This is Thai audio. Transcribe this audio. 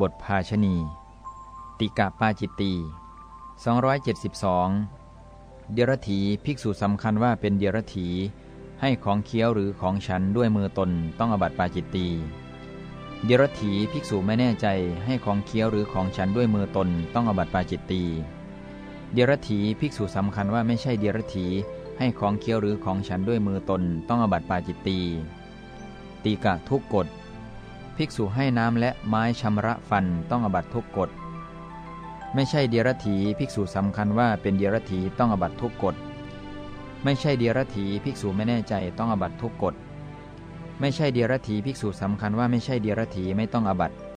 บทภาชณี ติกะปาจิตตี272 เดียรถีภิกษุสำคัญว่าเป็นเดียรถีให้ของเคี้ยวหรือของฉันด้วยมือตนต้องอบัติปาจิตตีเดียรถีภิกษุไม่แน่ใจให้ของเคี้ยวหรือของฉันด้วยมือตนต้องอบัติปาจิตตีเดียรถีภิกษุสำคัญว่าไม่ใช่เดียรถีให้ของเคี้ยวหรือของฉันด้วยมือตนต้องอบัติปาจิตตีตีกะทุกกฎ ภิกษุให้น้ำและไม้ชำระฟันต้องอบัตทุกกฎ ไม่ใช่เดียรถีภิกษุสำคัญว่าเป็นเดียรถีต้องอบัตทุกกฎ ไม่ใช่เดียรถีภิกษุไม่แน่ใจต้องอบัตทุกกฎ ไม่ใช่เดียรถีภิกษุสำคัญว่าไม่ใช่เดียรถีไม่ต้องอบัต